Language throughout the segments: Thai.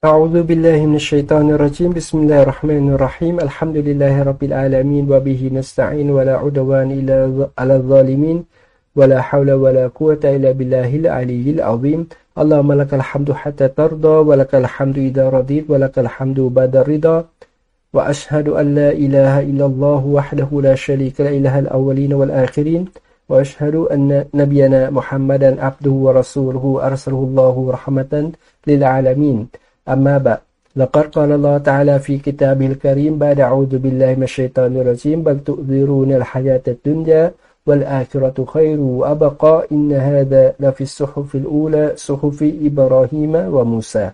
أعوذ بالله من الشيطان الرجيم. بسم الله الرحمن الرحيم. الحمد لله رب العالمين وبه نستعين ولا عدوان إلا على الظالمين ولا حول ولا قوة إلا بالله العلي العظيم. اللهم لك الحمد حتى ترضى ولك الحمد إذا رضيت ولك الحمد بعد الرضا. وأشهد أن لا إله إلا الله وحده لا شريك له إله الأولين والآخرين. وأشهد أن نبينا محمدا عبده ورسوله أرسله الله رحمة للعالمين. أما بعد لقد قال الله تعالى في كتابه الكريم بعد أعوذ بالله من الشيطان الرجيم بل تؤذرون الحياة الدنيا والآخرة خير وأبقى إن هذا لفي الصحف الأولى صحف إبراهيم وموسى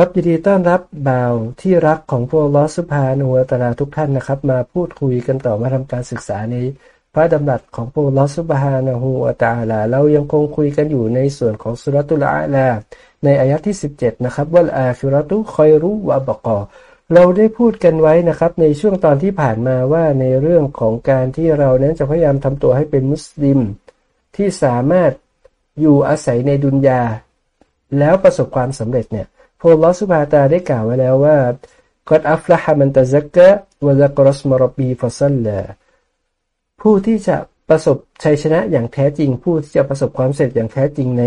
ครับยินดีต้อนรับบ่าวที่รักของพวกลอสุภานุวตราทุกท่านนะครับ มาพูดคุยกันต่อมาทำการศึกษาใน พระดำรัสของพวกลอสุภานะฮูวตาลาเรายังคงคุยกันอยู่ในส่วนของสุรตุลอาลาในอายะที่ 17 นะครับว่าอาคิรตุคอยรู้วะบกอเราได้พูดกันไว้นะครับ ในช่วงตอนที่ผ่านมาว่าในเรื่องของการที่เรานั้นจะพยายามทำตัวให้เป็นมุสลิม ที่สามารถอยู่อาศัยในดุนยา แล้วประสบความสำเร็จเนี่ยพระลอสุภาตาได้กล่าวไว้แล้วว่ากอดอัฟละฮามันตะซักกะวะซักรสมรบีฟัซัลลา ผู้ที่จะประสบชัยชนะอย่างแท้จริง ผู้ที่จะประสบความสำเร็จอย่างแท้จริงใน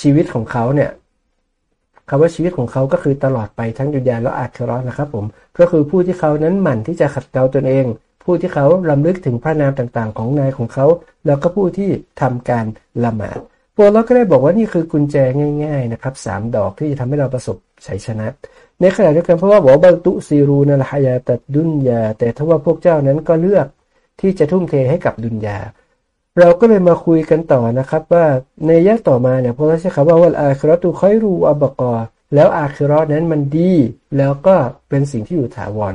ชีวิตของเขาเนี่ยคำว่าชีวิตของเขาก็คือตลอดไปทั้งดุนยาและอาครานะครับผมก็คือผู้ที่เขานั้นหมั่นที่จะขัดเกลาตนเอง ผู้ที่เขาลำลึกถึงพระนามต่างๆ ของนายของเขา แล้วก็ผู้ที่ทำการละหมาดพวกเราก็ได้บอกว่านี่คือกุญแจง่าย ๆนะครับสามดอกที่จะทำให้เราประสบชัยชนะ ในขณะเดียวกันเพราะว่าบอกบัลตุซีรูนัลฮายาตัดดุนยา แต่ถ้าว่าพวกเจ้านั้นก็เลือก ที่จะทุ่มเทให้กับดุนยา เราก็เลยมาคุยกันต่อนะครับว่าในยะต่อมาเนี่ยพวกเราใช้คำว่าวันอาคราตุคอยรูอับกอแล้วอาคิรอนั้นมันดี แล้วก็เป็นสิ่งที่อยู่ถาวร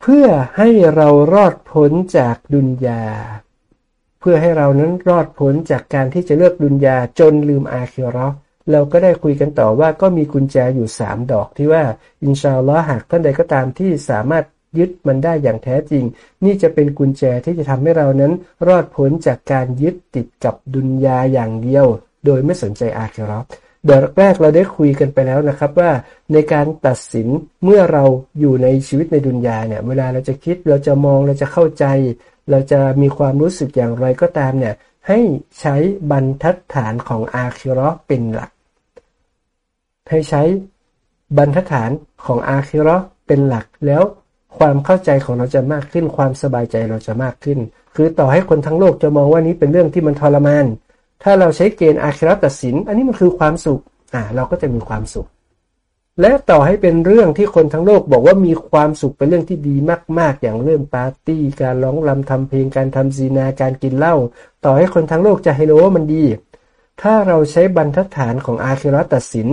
เพื่อให้เรารอดพ้นจากดุนยา เพื่อให้เรานั้นรอดพ้นจากการที่จะเลือกดุนยาจนลืมอาคิรอเราก็ได้คุยกันต่อว่าก็มีกุญแจอยู่สามดอกที่ว่า อินชาอัลลอฮ์หากท่านใดก็ตามที่สามารถ ยึดมันได้อย่างแท้จริง นี่จะเป็นกุญแจที่จะทำให้เรานั้น รอดพ้นจากการยึดติดกับดุนยาอย่างเดียว โดยไม่สนใจอาคิรอเดยวแรกเราได้คุยกันไปแล้วนะครับว่าในการตัดสินเมื่อเราอยู่ในชีวิตในดุนยาเนี่ย เวลาเราจะคิดเราจะมองเราจะเข้าใจ เราจะมีความรู้สึกอย่างไรก็ตามเนี่ย ให้ใช้บรรทัดฐานของอาคิรอเป็นหลัก ให้ใช้บรรทัดฐานของอาคิรอเป็นหลักแล้ว ความเข้าใจของเราจะมากขึ้น ความสบายใจเราจะมากขึ้น คือต่อให้คนทั้งโลกจะมองว่านี้เป็นเรื่องที่มันทรมาน ถ้าเราใช้เกณฑ์อาคิรัตัดสิน อันนี้มันคือความสุขอ่าเราก็จะมีความสุข และต่อให้เป็นเรื่องที่คนทั้งโลกบอกว่ามีความสุขเป็นเรื่องที่ดีมาก ๆ อย่างเรื่องปาร์ตี้ การร้องรำทำเพลงการทำซีนาการกินเหล้าต่อให้คนทั้งโลกจะให้รู้ว่ามันดี ถ้าเราใช้บรรทัดฐานของอาคิรัตัดสิน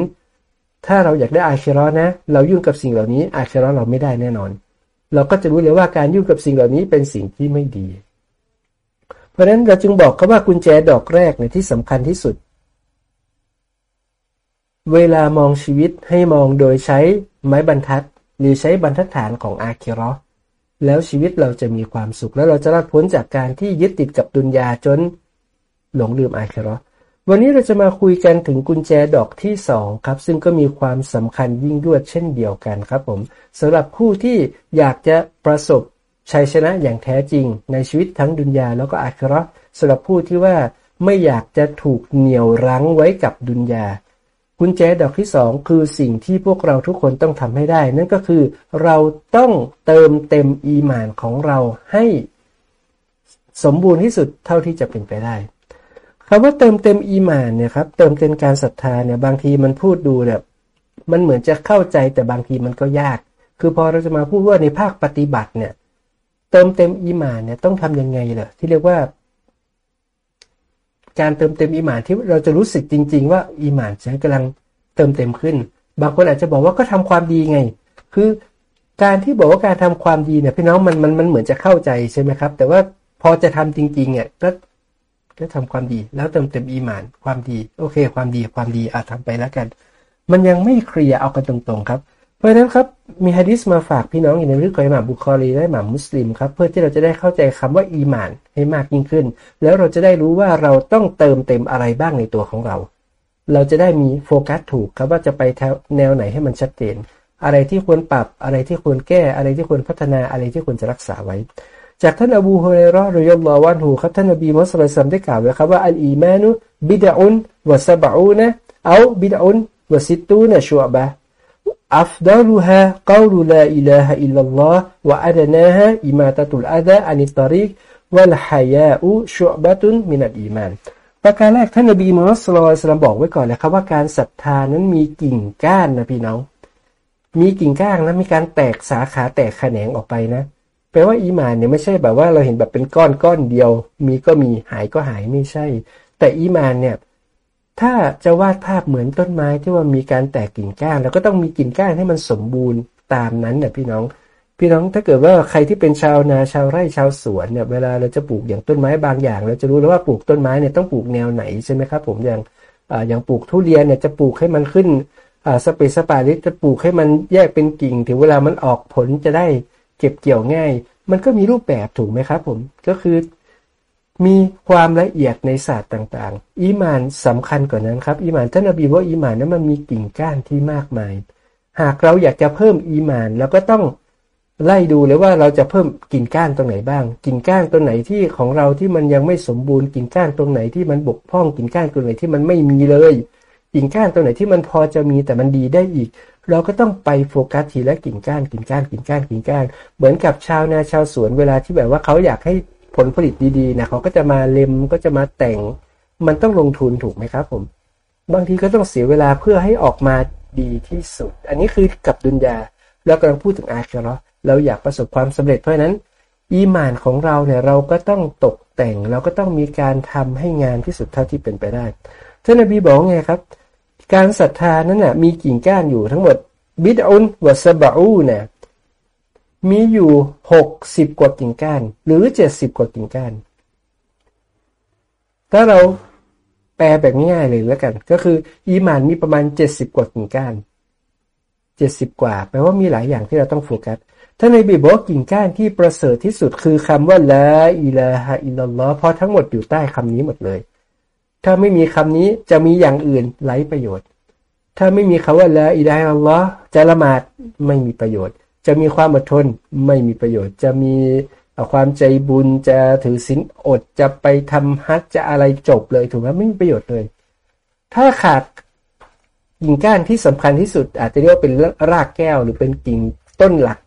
ถ้าเราอยากได้อาคิรนะ เรายุ่งกับสิ่งเหล่านี้อาคิรเราไม่ได้แน่นอน เราก็จะรู้เลยว่าการยุ่งกับสิ่งเหล่านี้เป็นสิ่งที่ไม่ดี เพราะฉะนั้นเราจึงบอกเขาว่ากุญแจดอกแรกเนี่ยที่สำคัญที่สุด เวลามองชีวิตให้มองโดยใช้ไม้บรรทัด หรือใช้บรรทัดฐานของอาคิรอแล้วชีวิตเราจะมีความสุข แล้วเราจะรอดพ้นจากการที่ยึดติดกับดุนยาจนหลงลืมอาคิรอ วันนี้เราจะมาคุยกันถึงกุญแจดอกที่สองครับ ซึ่งก็มีความสำคัญยิ่งยวดเช่นเดียวกันครับผมสำหรับผู้ที่อยากจะประสบชัยชนะอย่างแท้จริง ในชีวิตทั้งดุนยาแล้วก็อาคราสำหรับผู้ที่ว่าไม่อยากจะถูกเหนี่ยวรั้งไว้กับดุนยากุญแจดอกที่สองคือสิ่งที่พวกเราทุกคนต้องทำให้ได้ นั่นก็คือเราต้องเติมเต็มอีหมานของเราให้ สมบูรณ์ที่สุดเท่าที่จะเป็นไปได้ คำว่าเติมเต็มอีมานเนี่ยครับเติมเต็มการศรัทธาเนี่ยบางทีมันพูดดูแบบมันเหมือนจะเข้าใจแต่บางทีมันก็ยาก คือพอเราจะมาพูดว่าในภาคปฏิบัติเนี่ย เติมเต็มอีมานเนี่ยต้องทำยังไงเหรอที่เรียกว่า การเติมเต็มอีมานที่เราจะรู้สึกจริง ๆ ว่าอีมานฉันกำลังเติมเต็มขึ้น บางคนอาจจะบอกว่าก็ทำความดีไง คือการที่บอกว่าการทำความดีเนี่ยพี่น้องมันมันมันเหมือนจะเข้าใจใช่ไหมครับ แต่ว่าพอจะทำจริงๆเนี่ยก็ ก็ทำความดี แล้วเติมเต็มอีหมานความดี โอเค ความดีความดีอาจทำไปแล้วกัน มันยังไม่เคลียร์เอากันตรงๆครับ เพราะฉะนั้นครับมีฮะดิษมาฝากพี่น้องอยู่ในเรื่องของอิหม่ามบุคอรีและอิหม่ามมุสลิมครับเพื่อที่เราจะได้เข้าใจคำว่าอีหมานให้มากยิ่งขึ้น แล้วเราจะได้รู้ว่าเราต้องเติมเต็มอะไรบ้างในตัวของเรา เราจะได้มีโฟกัสถูกครับว่าจะไปแนวไหนให้มันชัดเจน อะไรที่ควรปรับอะไรที่ควรแก้อะไรที่ควรพัฒนาอะไรที่ควรจะรักษาไว้ จากท่านอบูฮุรอยเราะฮ์ رضي الله عنه ครับท่านนบีมุฮัมมัดได้กล่าวไว้ครับว่าالإيمان بضع وسبعون أو بضع وستون شعبة أفضلها قول لا إله إلا الله وأدناها إماطة الأذى عن الطريق والحياء شعبة من الإيمانประการแรกท่านนบีมุฮัมมัดสุลตับอกไว้ก่อนเลยครับว่าการศรัทธานั้นมีกิ่งก้านนะพี่น้อง มีกิ่งก้านนะมีการแตกสาขาแตกแขนงออกไปนะ แปลว่าอีมานเนี่ยไม่ใช่แบบว่าเราเห็นแบบเป็นก้อนก้อนเดียว มีก็มีหายก็หายไม่ใช่ แต่อีมานเนี่ยถ้าจะวาดภาพเหมือนต้นไม้ที่ว่ามีการแตกกิ่งก้านแล้วก็ต้องมีกิ่งก้านให้มันสมบูรณ์ตามนั้นเนี่ยพี่น้อง พี่น้องถ้าเกิดว่าใครที่เป็นชาวนาชาวไร่ชาวสวนเนี่ยเวลาเราจะปลูกอย่างต้นไม้บางอย่าง เราจะรู้แล้วว่าปลูกต้นไม้เนี่ยต้องปลูกแนวไหนใช่ไหมครับ ผมอย่างอย่างปลูกทุเรียนเนี่ยจะปลูกให้มันขึ้นสเปซสปาริจะปลูกให้มันแยกเป็นกิ่ง ถึงเวลามันออกผลจะได้ เก็บเกี่ยวง่าย มันก็มีรูปแบบถูกไหมครับผมก็คือมีความละเอียดในศาสตร์ต่างๆ อีมานสำคัญกว่านั้นครับอีมานท่านอบีว่าอีมานนั้นมันมีกิ่งก้านที่มากมาย หากเราอยากจะเพิ่มอีมานเราก็ต้องไล่ดูเลยว่าเราจะเพิ่มกิ่งก้านตรงไหนบ้าง กิ่งก้านตรงไหนที่ของเราที่มันยังไม่สมบูรณ์กิ่งก้านตรงไหนที่มันบกพร่องกิ่งก้านตรงไหนที่มันไม่มีเลย กิ่งก้านตรงไหนที่มันพอจะมีแต่มันดีได้อีก เราก็ต้องไปโฟกัสทีละกิ่งก้านกิ่งก้านกิ่งก้านกิ่งก้าน เหมือนกับชาวนาชาวสวนเวลาที่แบบว่าเขาอยากให้ผลผลิตดีๆนะเขาก็จะมาเล็มก็จะมาแต่ง มันต้องลงทุนถูกไหมครับผม บางทีก็ต้องเสียเวลาเพื่อให้ออกมาดีที่สุด อันนี้คือกับดุนยาแล้วกำลังพูดถึงอาคีรอเราอยากประสบความสำเร็จเพราะนั้นอีมานของเราเนี่ยเราก็ต้องตกแต่งเราก็ต้องมีการทำให้งานที่สุดเท่าที่เป็นไปได้ท่านนบีบอกไงครับ การศรัทธานั้นน่ะมีกิ่งก้านอยู่ทั้งหมดบิดอุนวะสบะอูเนี่ยมีอยู่หกสิบกว่ากิ่งก้าน หรือเจ็ดสิบกว่ากิ่งก้าน ถ้าเราแปลแบบง่ายๆเลยแล้วกัน ก็คือ อีมานมีประมาณเจ็ดสิบกว่ากิ่งก้านเจ็ดสิบกว่า แปลว่ามีหลายอย่างที่เราต้องโฟกัสถ้าในบีบอกกิ่งก้านที่ประเสริฐที่สุดคือคำว่าละอิลาฮะอิลลัลลอฮ์เพราะทั้งหมดอยู่ใต้คำนี้หมดเลย ถ้าไม่มีคำนี้จะมีอย่างอื่นไร้ประโยชน์ ถ้าไม่มีคำว่าละอิลาฮอิลลัลลอฮ์จะละหมาดไม่มีประโยชน์ จะมีความอดทนไม่มีประโยชน์ จะมีความใจบุญจะถือศีลอดจะไปทำฮัจจะอะไรจบเลยถูกไหมไม่มีประโยชน์เลย ถ้าขาดกิ่งก้านที่สำคัญที่สุด อาจจะเรียกว่าเป็นรากแก้วหรือเป็นกิ่งต้นหลัก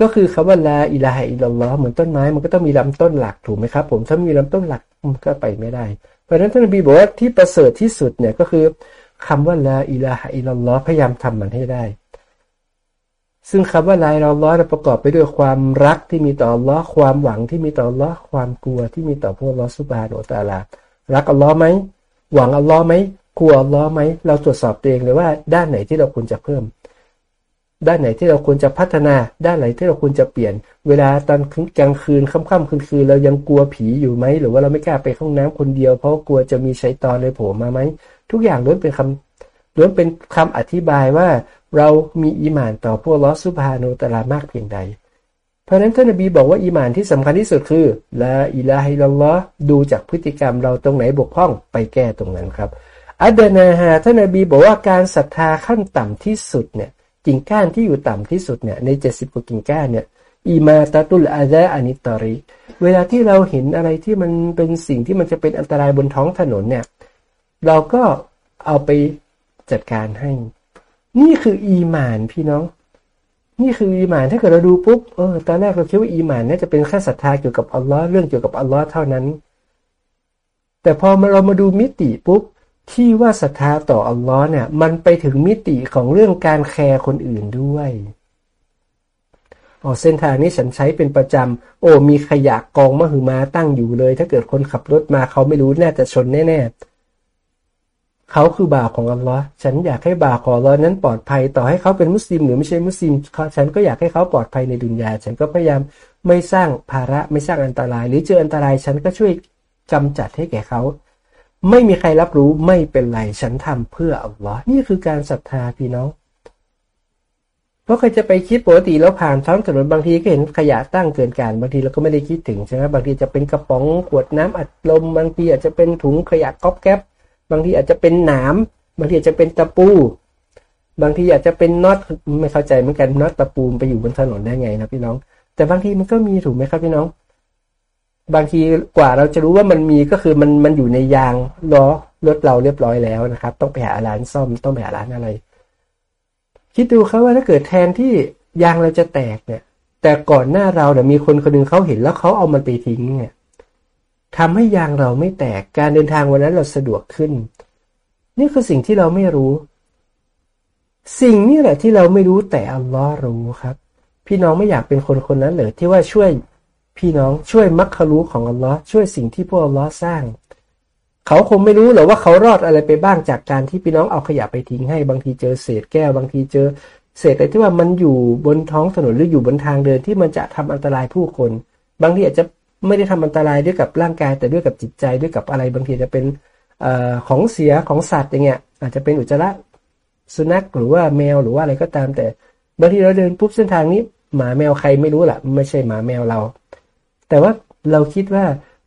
ก็คือคำว่าلا إله إلا الله เหมือนต้นไม้มันก็ต้องมีลำต้นหลักถูกไหมครับ เพราะถ้าไม่มีลำต้นหลักมันก็ไปไม่ได้ เพราะฉะนั้นท่านนบีบอกว่าที่ประเสริฐที่สุดเนี่ยก็คือคำว่าلا إله إلا الله พยายามทำมันให้ได้ ซึ่งคำว่าلا إله إلا الله ประกอบไปด้วยความรักที่มีต่ออัลลอฮ์ความหวังที่มีต่ออัลลอฮ์ความกลัวที่มีต่อพวกอัลลอฮ์ سبحانه وتعالى รักอัลลอฮ์ไหมหวังอัลลอฮ์ไหมกลัวอัลลอฮ์ไหมเราตรวจสอบตัวเองเลยว่าด้านไหนที่เราควรจะเพิ่ม ด้านไหนที่เราควรจะพัฒนา ด้านไหนที่เราควรจะเปลี่ยน เวลาตอนกลางคืนค่ำๆคืนๆเรายังกลัวผีอยู่ไหม หรือว่าเราไม่กล้าไปห้องน้ำคนเดียว เพราะกลัวจะมีใช้ตอนเลยโผล่มาไหม ทุกอย่างล้วนเป็นคำล้วนเป็นคำอธิบายว่าเรามีอีหมานต่อพวกลอสุภาโนตลามากเพียงใด เพราะนั้นท่านนบีบอกว่าอีหมานที่สำคัญที่สุดคือละอิลาฮิลลอฮ์ดูจากพฤติกรรมเราตรงไหนบกพร่องไปแก้ตรงนั้นครับอัดนาฮาท่านนบีบอกว่าการศรัทธาขั้นต่ำที่สุดเนี่ย กิ่งก้านที่อยู่ต่ำที่สุดเนี่ยในเจ็ดสิบกว่ากิ่งก้านเนี่ยอีมาตาตุลอาซาอานิตอริเวลาที่เราเห็นอะไรที่มันเป็นสิ่งที่มันจะเป็นอันตรายบนท้องถนนเนี่ย เราก็เอาไปจัดการให้ นี่คืออีหมานพี่น้อง นี่คืออีหมานถ้าเกิดเราดูปุ๊บเออตอนแรกเราคิดว่าอีหมานน่าจะเป็นแค่ศรัทธาเกี่ยวกับอัลลอฮ์เรื่องเกี่ยวกับอัลลอฮ์เท่านั้น แต่พอมาเรามาดูมิติปุ๊บ ที่ว่าศรัทธาต่ออัลลอฮ์เนี่ยมันไปถึงมิติของเรื่องการแคร์คนอื่นด้วยอ๋อเส้นทางนี้ฉันใช้เป็นประจำ โอ้มีขยะกองมหึมาตั้งอยู่เลย ถ้าเกิดคนขับรถมาเขาไม่รู้น่าจะชนแน่ๆเขาคือบ่าวของอัลลอฮ์ฉันอยากให้บ่าวของอัลลอฮ์นั้นปลอดภัยต่อให้เขาเป็นมุสลิมหรือไม่ใช่มุสลิมฉันก็อยากให้เขาปลอดภัยในดุนยา ฉันก็พยายามไม่สร้างภาระไม่สร้างอันตราย หรือเจออันตรายฉันก็ช่วยกำจัดให้แก่เขา ไม่มีใครรับรู้ไม่เป็นไร ฉันทำเพื่ออัลลอฮ์นี่คือการศรัทธาพี่น้อง เพราะใครจะไปคิดปกติแล้วผ่านท้องถนนบางทีก็เห็นขยะตั้งเกินการบางทีเราก็ไม่ได้คิดถึงใช่ไหมบางทีจะเป็นกระป๋องขวดน้ำอัดลมบางทีอาจจะเป็นถุงขยะก๊อบแก๊บบางทีอาจจะเป็นหนามบางทีอาจจะเป็นตะปู บางทีอาจจะเป็นน็อตไม่เข้าใจเหมือนกันน็อตตะปูไปอยู่บนถนนได้ไงนะพี่น้อง แต่บางทีมันก็มีถูกไหมครับพี่น้อง บางทีกว่าเราจะรู้ว่ามันมีก็คือมันมันอยู่ในยางล้อรถเราเรียบร้อยแล้วนะครับ ต้องไปหาร้านซ่อมต้องไปหาร้านอะไร คิดดูครับว่าถ้าเกิดแทนที่ยางเราจะแตกเนี่ย แต่ก่อนหน้าเราเนี่ยมีคนคนนึงเขาเห็นแล้วเขาเอามันไปทิ้งเนี่ยทำให้ยางเราไม่แตกการเดินทางวันนั้นเราสะดวกขึ้น นี่คือสิ่งที่เราไม่รู้ สิ่งนี้แหละที่เราไม่รู้แต่อัลลอฮ์รู้ครับ พี่น้องไม่อยากเป็นคนคนนั้นเลยที่ว่าช่วย พี่น้องช่วยมักครู้ของอัลลอฮ์ช่วยสิ่งที่พวกอัลลอฮ์สร้าง เขาคงไม่รู้หรอกว่าเขารอดอะไรไปบ้างจากการที่พี่น้องเอาขยะไปทิ้งให้บางทีเจอเศษแก้วบางทีเจอ เศษอะไรที่ว่ามันอยู่บนท้องถนนหรืออยู่บนทางเดินที่มันจะทำอันตรายผู้คน บางทีอาจจะไม่ได้ทำอันตรายด้วยกับร่างกาย แต่ด้วยกับจิตใจด้วยกับอะไรบางทีจะเป็นอของเสียของสัตว์อย่างเงี้ยอาจจะเป็นอุจจาระสุนัขหรือว่าแมวหรือว่าอะไรก็ตามแต่บางทีเราเดินปุ๊บเส้นทางนี้หมาแมวใครไม่รู้แหละไม่ใช่หมาแมวเรา แต่ว่าเราคิดว่า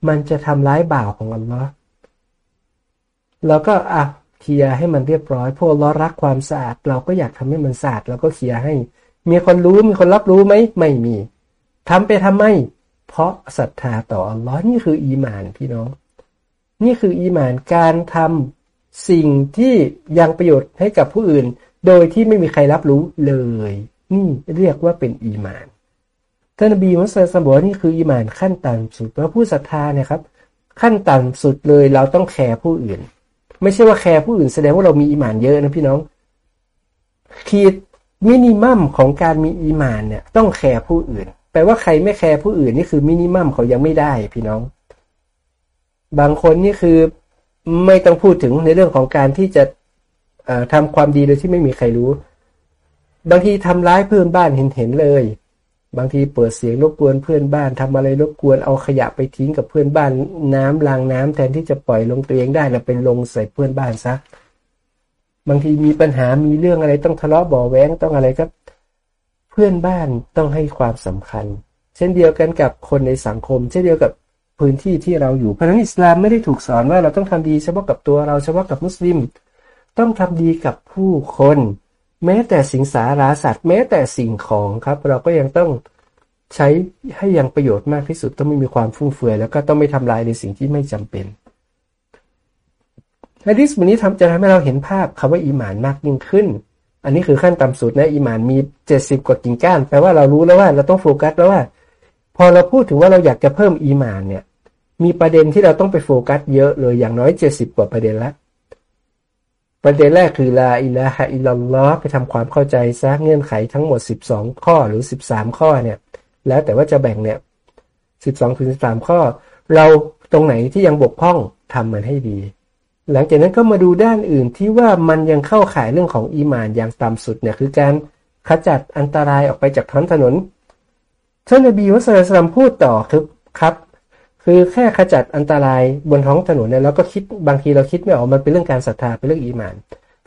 มันจะทำร้ายบ่าวของอัลลอฮ์เราก็อะเคลียร์ให้มันเรียบร้อยพวกเรารักความสะอาด เราก็อยากทำให้มันสะอาดเราก็เคลียร์ให้ มีคนรู้มีคนรับรู้ไหมไม่มีทำไปทำไม เพราะศรัทธาต่ออัลลอฮ์นี่คืออีมานพี่น้อง นี่คืออีมานการทำสิ่งที่ยังประโยชน์ให้กับผู้อื่น โดยที่ไม่มีใครรับรู้เลย นี่เรียกว่าเป็นอีมาน ท่านนบีมุฮัมมัดบอกว่านี่คืออีมานขั้นต่ำสุดของผู้ศรัทธาเนี่ยครับ ขั้นต่ำสุดเลยเราต้องแคร์ผู้อื่น ไม่ใช่ว่าแคร์ผู้อื่นแสดงว่าเรามีอีมานเยอะนะพี่น้องขีดminimum ของการมีอีมานเนี่ยต้องแคร์ผู้อื่น แปลว่าใครไม่แคร์ผู้อื่นนี่คือ minimum เขายังไม่ได้พี่น้อง บางคนนี่คือไม่ต้องพูดถึงในเรื่องของการที่จะทำความดีโดยที่ไม่มีใครรู้ บางทีทำร้ายเพื่อนบ้านเห็นเห็นเลย บางทีเปิดเสียงรบกวนเพื่อนบ้าน ทำอะไรรบกวน เอาขยะไปทิ้งกับเพื่อนบ้าน น้ำรางน้ำแทนที่จะปล่อยลงตัวเองได้แล้วเป็นลงใส่เพื่อนบ้านซะ บางทีมีปัญหา มีเรื่องอะไรต้องทะเลาะบ่อแว้งต้องอะไรก็ เพื่อนบ้านต้องให้ความสำคัญ เช่นเดียวกันกับคนในสังคม เช่นเดียวกับพื้นที่ที่เราอยู่ เพราะนั้นอิสลามไม่ได้ถูกสอนว่าเราต้องทำดีเฉพาะกับตัวเราเฉพาะกับมุสลิม ต้องทำดีกับผู้คน แม้แต่สิ่งสาราสัตว์ แม้แต่สิ่งของครับ เราก็ยังต้องใช้ให้ยังประโยชน์มากที่สุดต้องไม่มีความฟุ่มเฟือยแล้วก็ต้องไม่ทำลายในสิ่งที่ไม่จำเป็นฮะดิษวันนี้ทำจะทำให้เราเห็นภาพคำว่าอีหมานมากยิ่งขึ้น อันนี้คือขั้นต่ำสุดนะอีมานมีเจ็ดสิบกว่ากิ่งก้านแปลว่าเรารู้แล้วว่าเราต้องโฟกัสแล้วว่า พอเราพูดถึงว่าเราอยากจะเพิ่มอีมานเนี่ย มีประเด็นที่เราต้องไปโฟกัสเยอะเลยอย่างน้อยเจ็ดสิบกว่าประเด็นละ ประเด็นแรกคือลาอิลาฮะอิลลอฮ์ไปทำความเข้าใจซะเงื่อนไขทั้งหมดสิบสองข้อหรือสิบสามข้อเนี่ย แล้วแต่ว่าจะแบ่งเนี่ยสิบสองถึงสิบสามข้อ เราตรงไหนที่ยังบกพร่องทำมันให้ดี หลังจากนั้นก็มาดูด้านอื่นที่ว่ามันยังเข้าข่ายเรื่องของอีมานอย่างต่ำสุดเนี่ยคือการขจัดอันตรายออกไปจากท้องถนนท่านนบีมุสลิมพูดต่อคือครับ คือแค่ขจัดอันตรายบนท้องถนนเนี่ยเราก็คิดบางทีเราคิดไม่ออกมันเป็นเรื่องการศรัทธาเป็นเรื่องอีมาน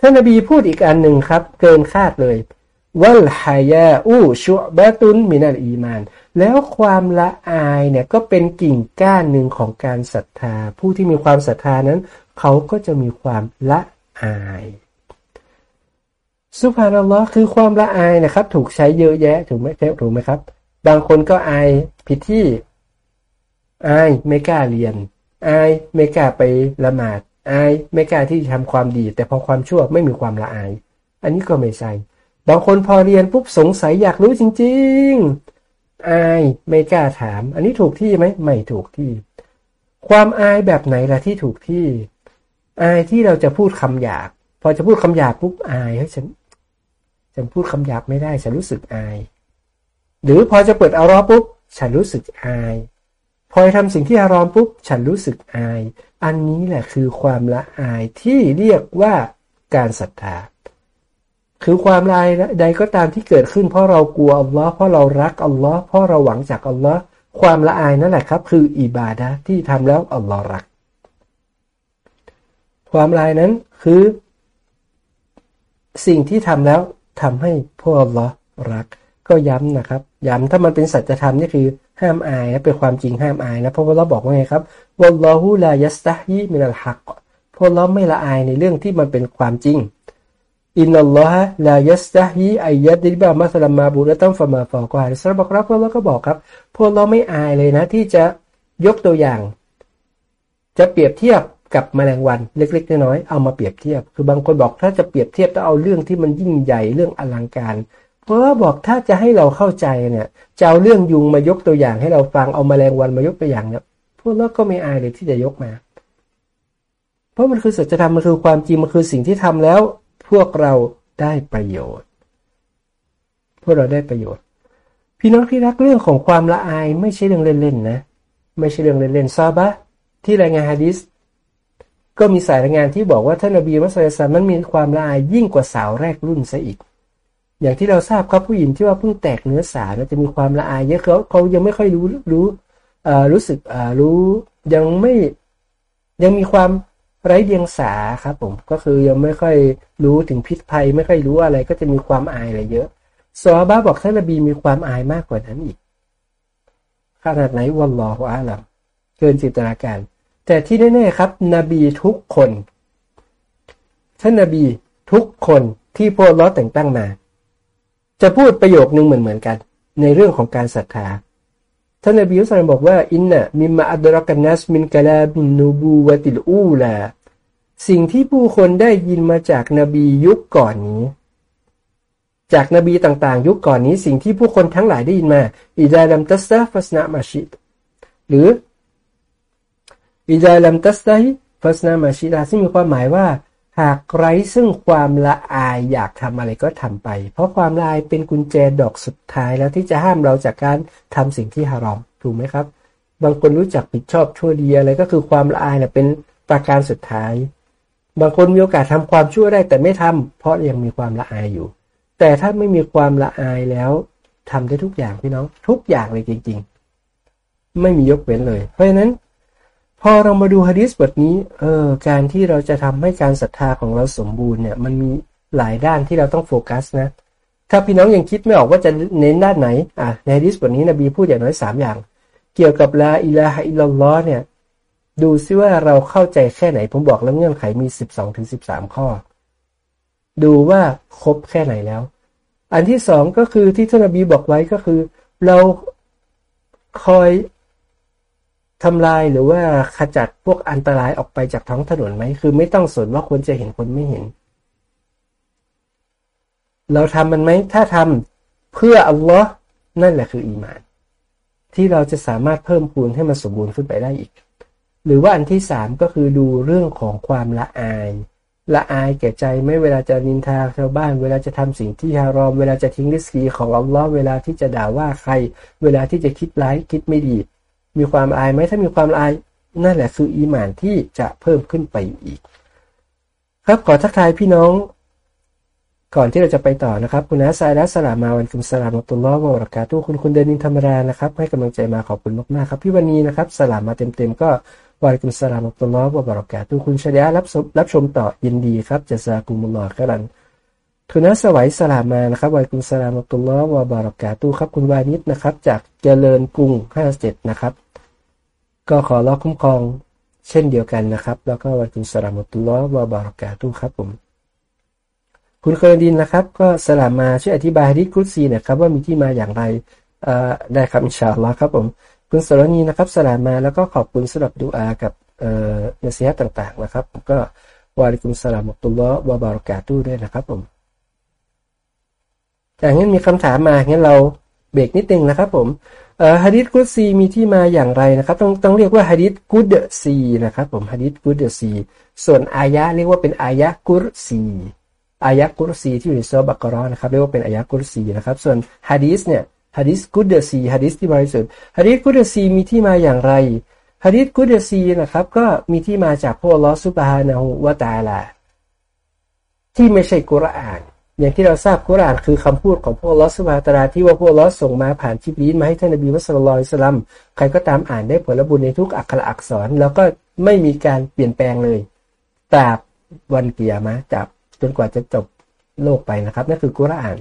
ท่านนบีพูดอีกอันหนึ่งครับ เกินคาดเลยวัลฮายาอูชุบะตุนมินัลอีมาน แล้วความละอายเนี่ยก็เป็นกิ่งก้านหนึ่งของการศรัทธา ผู้ที่มีความศรัทธานั้น เขาก็จะมีความละอายสุภานัลลอฮ์คือความละอายนะครับ ถูกใช้เยอะแยะถูกไหมถูกไหมครับ บางคนก็อายผิดที่ อายไม่กล้าเรียน อายไม่กล้าไปละหมาด อายไม่กล้าที่จะทำความดี แต่พอความชั่วไม่มีความละอาย อันนี้ก็ไม่ใช่บางคนพอเรียนปุ๊บสงสัยอยากรู้จริง ๆ อายไม่กล้าถาม อันนี้ถูกที่ไหมไม่ถูกที่ ความอายแบบไหนล่ะที่ถูกที่ อายที่เราจะพูดคำหยาบพอจะพูดคำหยาบปุ๊บอายเฮ้ยฉันฉันพูดคำหยาบไม่ได้ ฉันรู้สึกอาย หรือพอจะเปิดอารอปุ๊บ ฉันรู้สึกอาย พอทำสิ่งที่อารอมปุ๊บ ฉันรู้สึกอาย อันนี้แหละคือความละอายที่เรียกว่าการศรัทธา คือความลายใดก็ตามที่เกิดขึ้น เพราะเรากลัวอัลลอฮ์เพราะเรารักอัลลอฮ์เพราะเราหวังจากอัลลอฮ์ความละอายนั่นแหละครับ คืออิบาดะที่ทำแล้วอัลลอฮ์รัก ความลายนั้นคือ สิ่งที่ทำแล้วทำให้พวกเรารัก ก็ย้ำนะครับ ย้ำถ้ามันเป็นสัจธรรมนี่คือ ห้ามอายนะเป็นความจริงห้ามอายนะเพราะว่าเราบอกว่าไงครับวัลลอฮุลายัสตาฮีมินัลฮักพวกเราไม่ละอายในเรื่องที่มันเป็นความจริงอินนัลลอฮะลายัสตาฮีอายัดดิบามัสลามาบูรตัมฟามาฟอกวาสระบอกรับพวกเราก็บอกครับ พวกเราไม่อายเลยนะที่จะยกตัวอย่าง จะเปรียบเทียบกับแมลงวันเล็กๆน้อยๆเอามาเปรียบเทียบ คือบางคนบอกถ้าจะเปรียบเทียบต้องเอาเรื่องที่มันยิ่งใหญ่เรื่องอลังการ เพราะว่าบอกถ้าจะให้เราเข้าใจเนี่ยจะเอาเรื่องยุงมายกตัวอย่างให้เราฟังเอาแมลงวันมายกตัวอย่างเนี่ยพวกเราก็ไม่อายเลยที่จะยกมา เพราะมันคือสัจธรรมมันคือความจริงมันคือสิ่งที่ทำแล้ว พวกเราได้ประโยชน์ พวกเราได้ประโยชน์ พี่น้องที่รักเรื่องของความละอายไม่ใช่เรื่องเล่นๆนะ ไม่ใช่เรื่องเล่นๆซาบะที่รายงานฮะดิษก็มีสายรายงานที่บอกว่าท่านนบีมุสลิมมันมีความละอายยิ่งกว่าสาวแรกรุ่นซะอีก อย่างที่เราทราบครับผู้หญิงที่ว่าเพิ่งแตกเนื้อสาวจะมีความละอายเยอะเขาเขายังไม่ค่อยรู้รู้รู้สึกรู้ยังไม่ยังมีความไร้เดียงสาครับผมก็คือยังไม่ค่อยรู้ถึงพิษภัย ไม่ค่อยรู้อะไรก็จะมีความอายอะไรเยอะซอบ้าบอกท่านนบีมีความอายมากกว่านั้นอีกขนาดไหนวัลลอฮฺอาลัมเกินจินตนาการ แต่ที่แน่ๆครับ นบีทุกคน ท่านนบีทุกคนที่พวกเราแต่งตั้งมา จะพูดประโยคนึงเหมือนเหมือนกัน ในเรื่องของการศรัทธาท่านนบีอุสลามบอกว่าอินนะมิมาอัดรักันนัสมินกาลาบินนูบูวติลอูลาสิ่งที่ผู้คนได้ยินมาจากนบียุคก่อนนี้ จากนบีต่างๆ ยุคก่อนนี้ สิ่งที่ผู้คนทั้งหลายได้ยินมาอิดาลัมตัสซาฟัสนามาชิดหรืออิจาลัมตัสไดฟัสนามาชิดาซึ่งมีความหมายว่า หากไร้ซึ่งความละอายอยากทำอะไรก็ทำไป เพราะความละอายเป็นกุญแจดอกสุดท้ายแล้วที่จะห้ามเราจากการทำสิ่งที่ฮารอมถูกไหมครับ บางคนรู้จักผิดชอบชั่วดีอะไรก็คือความละอายเนี่ยเป็นประการสุดท้าย บางคนมีโอกาสทำความชั่วได้แต่ไม่ทำเพราะยังมีความละอายอยู่ แต่ถ้าไม่มีความละอายแล้วทำได้ทุกอย่างพี่น้อง ทุกอย่างเลยจริง ๆ ไม่มียกเว้นเลย เพราะฉะนั้น พอเรามาดูฮะดิษบทนี้ เออ การที่เราจะทำให้การศรัทธาของเราสมบูรณ์เนี่ย มันมีหลายด้านที่เราต้องโฟกัสนะ ถ้าพี่น้องยังคิดไม่ออกว่าจะเน้นด้านไหน อะ ในฮะดิษบทนี้นบีพูดอย่างน้อยสามอย่าง เกี่ยวกับลาอิลาฮอิลลอฮ์เนี่ย ดูซิว่าเราเข้าใจแค่ไหน ผมบอกแล้วเงื่อนไขมีสิบสองถึงสิบสามข้อ ดูว่าครบแค่ไหนแล้ว อันที่สองก็คือที่ท่านนบีบอกไว้ก็คือ เราคอย ทำลายหรือว่าขจัดพวกอันตรายออกไปจากท้องถนนไหม คือไม่ต้องสนว่าคนจะเห็นคนไม่เห็น เราทำมันไหม ถ้าทำเพื่ออัลลอฮ์นั่นแหละคืออีมาน ที่เราจะสามารถเพิ่มพูนให้มันสมบูรณ์ขึ้นไปได้อีก หรือว่าอันที่สามก็คือดูเรื่องของความละอาย ละอายแก่ใจไม่เวลาจะนินทาชาวบ้าน เวลาจะทำสิ่งที่ฮารอม เวลาจะทิ้งริสกีของอัลลอฮ์เวลาที่จะด่าว่าใคร เวลาที่จะคิดร้ายคิดไม่ดี มีความอายไหมถ้ามีความอาย นั่นแหละคืออีหมานที่จะเพิ่มขึ้นไปอีก ครับขอทักทายพี่น้อง ก่อนที่เราจะไปต่อนะครับ คุณอาซายและสลามาวันคุมสลามตุลลอฮ์วะรากาตุคุณคุณเดนินธรรมดานะครับ ให้กำลังใจมาขอบคุณมากๆครับ พี่วันนี้นะครับสลามมาเต็มๆก็วันคุมสลามตุลลอฮ์วะบรากาตุคุณชริยะรับรับชมต่อยินดีครับจะซากุมุลลอฮ์กันคุณนัสวัยสลามมานะครับวัยกุณสลามตุลลอฮ์วะบารอกาตุครับคุณวานิดนะครับ จากเจริญกรุง 57 นะครับ ก็ขอรอคุ้มครองเช่นเดียวกันนะครับ แล้วก็วันคุณสลามุตุลลอฮ์วะบารอกาตุครับผม คุณเคยดินนะครับ ก็สลามมาช่วยอธิบายฮะดิษกุศซีนะครับ ว่ามีที่มาอย่างไรได้ครับอินชาอัลลอฮ์ครับผม คุณสรณีนะครับสลามมาแล้วก็ขอบคุณสำหรับดูอากับเนื้อเสียต่างๆนะครับก็วาริกุมสลามุตุลลอฮ์วะบารอกาตุด้วยนะครับผมอย่างนี้มีคำถามมางั้นเรา เบรกนิดนึงนะครับผมฮะดิษกุดซีมีที่มาอย่างไรนะครับ ต้องต้องเรียกว่าฮะดิษกุดซีนะครับผมฮะดิษกุดซีส่วนอายะเรียกว่าเป็นอายะกุรซีอายะกุรซีที่อยู่ในซอบักรอนะครับเรียกว่าเป็นอายะกุรซีนะครับ ส่วนฮะดิษเนี่ยฮะดิษกุดซีฮะดิษที่บริสุทธิ์ฮะดิษกุดซีมีที่มาอย่างไรฮะดิษกุดซีนะครับก็มีที่มาจากพระลอสุบฮานะฮูวะตาลาที่ไม่ใช่กุรอาน อย่างที่เราทราบกุรอานคือคำพูดของพวกลอสวาตราที่ว่าพวกลอสส่งมาผ่านชิบลีนมาให้ท่านนบีมุสลิมสลัมใครก็ตามอ่านได้ผลบุญในทุกอักขระอักษร แล้วก็ไม่มีการเปลี่ยนแปลงเลยตราบวันเกียร์มาจับจนกว่าจะจบโลกไปนะครับนั่นคือกุรอาน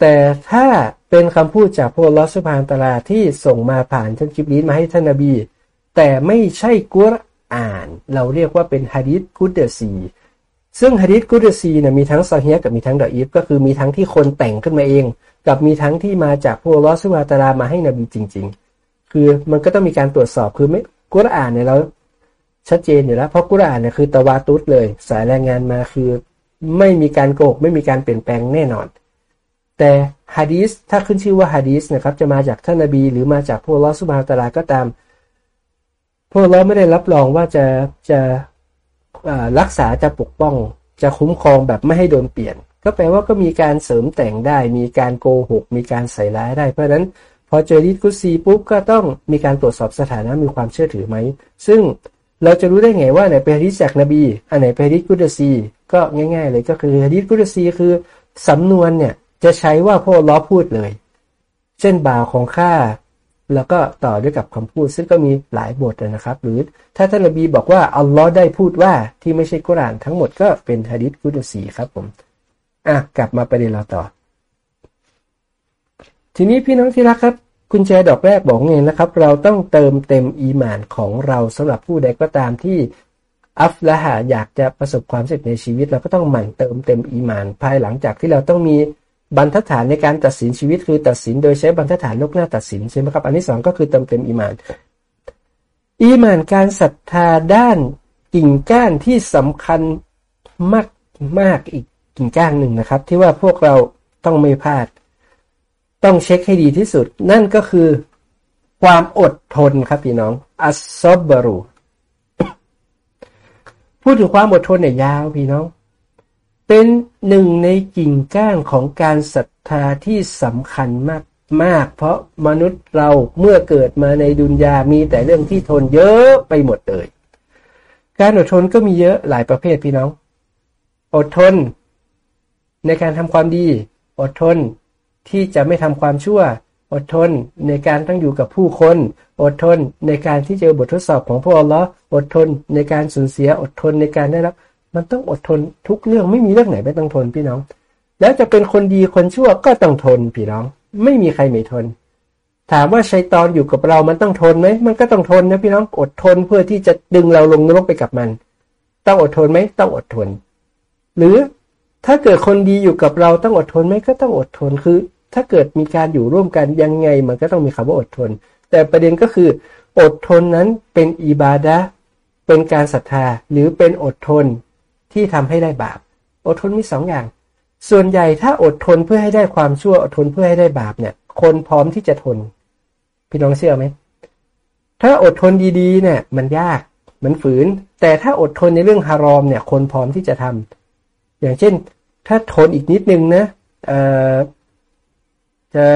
แต่ถ้าเป็นคำพูดจากพวกลอสวาตราที่ส่งมาผ่านท่านชิบลีนมาให้ท่านนบี แต่ไม่ใช่กุรอาน เราเรียกว่าเป็นฮะดิษกุดซี ซึ่งฮะดิษกุดซีเนี่ยมีทั้งซอฮีกับมีทั้งดออีฟก็คือมีทั้งที่คนแต่งขึ้นมาเอง กับมีทั้งที่มาจากพวกลอสุวาตารามาให้นบีจริง ๆ คือมันก็ต้องมีการตรวจสอบคือไม่กุรอานเนี่ยเราชัดเจนอยู่แล้วเพราะกุรอานเนี่ยคือตะวาตุสเลย สายแรายงานมาคือไม่มีการโกหกไม่มีการเปลี่ยนแปลงแน่นอน แต่ฮะดีสถ้าขึ้นชื่อว่าฮะดีสนะครับจะมาจากท่านนบี หรือมาจากพวกลอสุบาตาราก็ตามพวกเราไม่ได้รับรองว่าจะจะ รักษาจะปกป้องจะคุ้มครองแบบไม่ให้โดนเปลี่ยน ก็แปลว่าก็มีการเสริมแต่งได้ มีการโกหก มีการใส่ร้ายได้ เพราะฉะนั้นพอเจอดิสกุซีปุ๊บก็ต้องมีการตรวจสอบสถานะมีความเชื่อถือไหม ซึ่งเราจะรู้ได้ไงว่าไหนเป็นฮะดิษจากนบี อันไหนเป็นฮะดิษกุดซี ก็ง่าย ๆ เลยก็คือฮะดิษกุดซีคือสำนวนเนี่ยจะใช้ว่าพวกล้อพูดเลย เช่นบ่าวของข้า แล้วก็ต่อด้วยกับคำพูด ซึ่งก็มีหลายบทนะครับ หรือถ้าท่านนบีบอกว่าอัลลอฮ์ได้พูดว่าที่ไม่ใช่กุรานทั้งหมดก็เป็นฮะดิษกุดซีครับผมอะกลับมาประเด็นเราต่อ ทีนี้พี่น้องที่รักครับกุญแจดอกแรกบอกไงนะครับ เราต้องเติมเต็มอีหมานของเราสำหรับผู้ใดก็ตามที่อัฟละหาอยากจะประสบความสำเร็จในชีวิต เราก็ต้องหมั่นเติมเต็มอีหมาน ภายหลังจากที่เราต้องมี บรรทัดฐานในการตัดสินชีวิตคือตัดสินโดยใช้บรรทัดฐานลกหน้าตัดสินใช่ไหมครับ อันที่สองก็คือเติมเต็มอีมาน อีมานการศรัทธาด้านกิ่งก้านที่สำคัญมากมากอีกกิ่งก้านหนึ่งนะครับ ที่ว่าพวกเราต้องไม่พลาด ต้องเช็คให้ดีที่สุด นั่นก็คือความอดทนครับพี่น้อง อัสซอบบรูพูดถึงความอดทนเนี่ยยาวพี่น้อง เป็นหนึ่งในกิ่งก้านของการศรัทธาที่สำคัญมากมาก เพราะมนุษย์เราเมื่อเกิดมาในดุนยามีแต่เรื่องที่ทนเยอะไปหมดเลย การอดทนก็มีเยอะหลายประเภทพี่น้อง อดทน ในการทำความดี อดทนที่จะไม่ทำความชั่ว อดทนในการต้องอยู่กับผู้คน อดทนในการที่เจอบททดสอบของพระองค์อดทนในการสูญเสีย อดทนในการได้รับ มันต้องอดทนทุกเรื่องไม่มีเรื่องไหนไม่ต้องทนพี่น้อง แล้วจะเป็นคนดีคนชั่วก็ต้องทนพี่น้อง ไม่มีใครไม่ทน ถามว่าชัยตอนอยู่กับเรามันต้องทนไหมมันก็ต้องทนนะพี่น้องอดทนเพื่อที่จะดึงเราลงนรกไปกับมัน ต้องอดทนไหมต้องอดทน หรือถ้าเกิดคนดีอยู่กับเราต้องอดทนไหมก็ต้องอดทนคือ ถ้าเกิดมีการอยู่ร่วมกันยังไงมันก็ต้องมีคำว่าอดทน แต่ประเด็นก็คือ อดทนนั้นเป็นอิบาดะเป็นการศรัทธาหรือเป็นอดทน ที่ทำให้ได้บาป อดทนมีสองอย่าง ส่วนใหญ่ถ้าอดทนเพื่อให้ได้ความชั่วอดทนเพื่อให้ได้บาปเนี่ย คนพร้อมที่จะทน พี่น้องเชื่อไหมถ้าอดทนดีๆเนี่ย มันยากมันฝืน แต่ถ้าอดทนในเรื่องฮารอมเนี่ย คนพร้อมที่จะทำอย่างเช่น ถ้าทนอีกนิดนึงนะจะ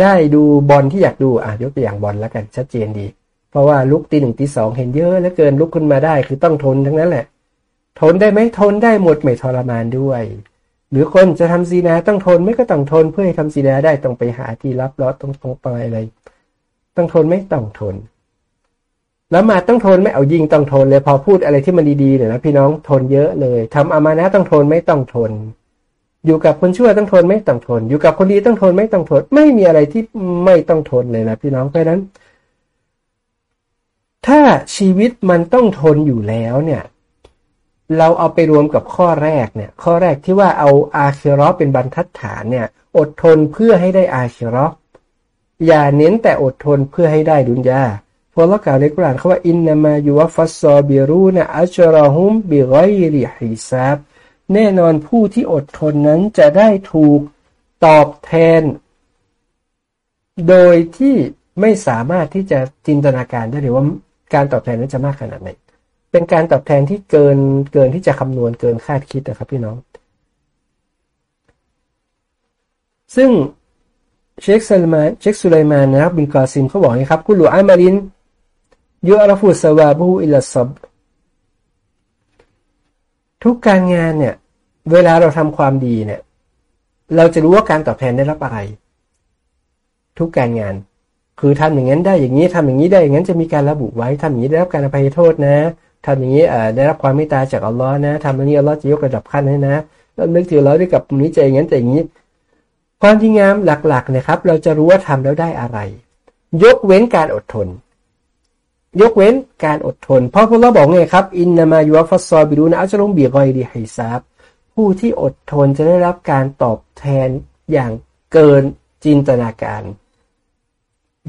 ได้ดูบอลที่อยากดูอะยกตัวอย่างบอลแล้วกันชัดเจนดี เพราะว่าลุกตีหนึ่งตีสองเห็นเยอะแล้วเกินลุกขึ้นมาได้คือต้องทนทั้งนั้นแหละ ทนได้ไหมทนได้หมดไม่ทรมานด้วย หรือคนจะทำซีนาต้องทนไม่ก็ต้องทนเพื่อให้ทำซีนาได้ต้องไปหาที่รับรอต้องต้องไปอะไร ต้องทนไม่ต้องทน แล้วมาต้องทนไม่เอายิงต้องทนเลยพอพูดอะไรที่มันดีๆเนี่ยนะพี่น้องทนเยอะเลยทำอามานะต้องทนไม่ต้องทน อยู่กับคนชั่วต้องทนไม่ต้องทน อยู่กับคนดีต้องทนไม่ต้องทน ไม่มีอะไรที่ไม่ต้องทนเลยนะพี่น้องเพราะนั้น ถ้าชีวิตมันต้องทนอยู่แล้วเนี่ย เราเอาไปรวมกับข้อแรกเนี่ย ข้อแรกที่ว่าเอาอาคิรอเป็นบรรทัดฐานเนี่ย อดทนเพื่อให้ได้อาคิรออย่าเน้นแต่อดทนเพื่อให้ได้ดุนยาพราะเรากล่าวในกุรานเขาว่าอินนามายูวฟัสซอบิรูนะอัชรอฮุมบิไกริฮิซาบแน่นอนผู้ที่อดทนนั้นจะได้ถูกตอบแทน โดยที่ไม่สามารถที่จะจินตนาการได้เลยว่าการตอบแทนนั้นจะมากขนาดไหน เป็นการตอบแทนที่เกินเกินที่จะคำนวณเกินคาดคิดนะครับพี่น้อง ซึ่งเชคซัลมาเชคสุไลมานนะครับบินกอซิมเขาบอกนะครับกุลูอามารินยูอาราฟูสวาบูอิลซับทุกการงานเนี่ย เวลาเราทำความดีเนี่ย เราจะรู้ว่าการตอบแทนได้รับอะไร ทุกการงาน คือทำอย่างนั้นได้อย่างนี้ทำอย่างนี้ได้อย่างนั้นจะมีการระบุไว้ทำอย่างนี้ได้รับการอภัยโทษนะ ทำอย่างนี้ได้รับความเมตตาจากอัลลอฮ์นะทำอย่างนี้อัลลอฮ์จะยกระดับขั้นให้นะแล้วนึกถึงเราด้วยกับนี้ใจอย่างนั้นใจอย่างนี้ ความที่งามหลักๆนะครับ เราจะรู้ว่าทำแล้วได้อะไร ยกเว้นการอดทน ยกเว้นการอดทน เพราะพวกเราบอกไงครับ อินนามายุฟัสซอบิรูนะอัจลุมบีกอยดีไฮซาบผู้ที่อดทนจะได้รับการตอบแทนอย่างเกินจินตนาการ